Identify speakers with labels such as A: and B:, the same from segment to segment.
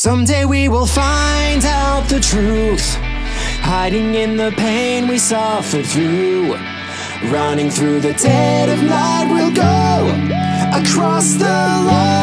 A: Someday we will find out the truth, hiding in the pain we suffered through. Running through the dead of night, we'll go across the line.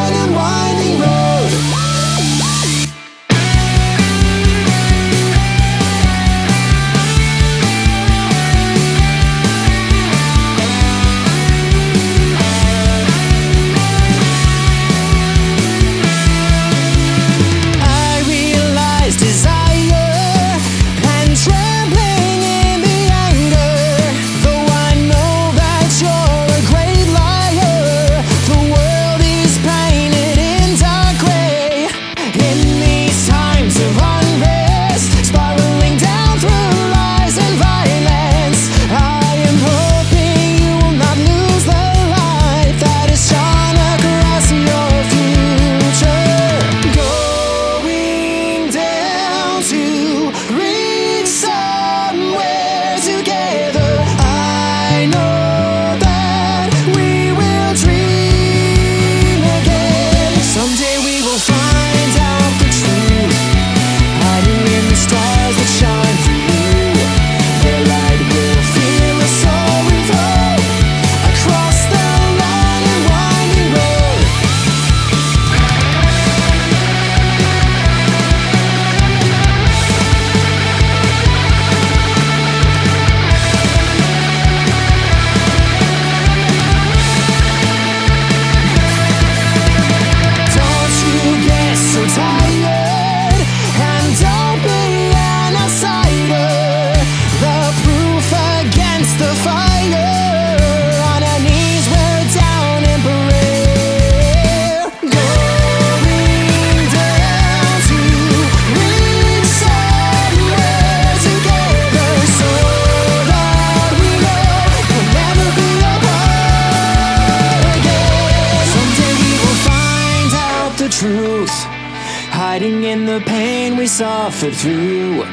A: hiding in the pain we suffered through.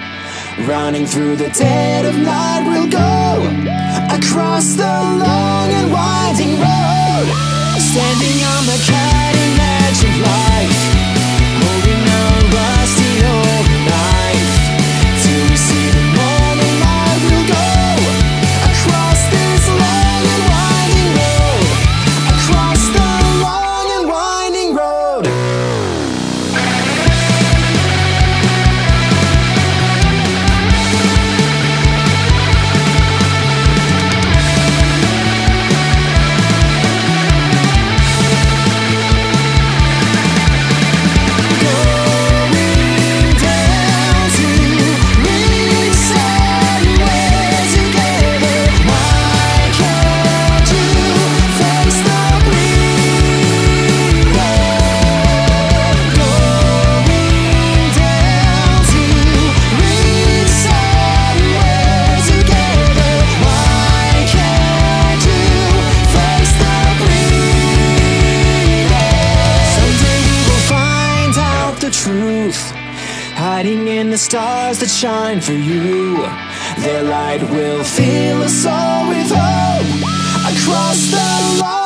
A: Running through the dead of night, we'll go across the long and winding road. Standing on the stars that shine for you. Their light will fill us all with hope across the line.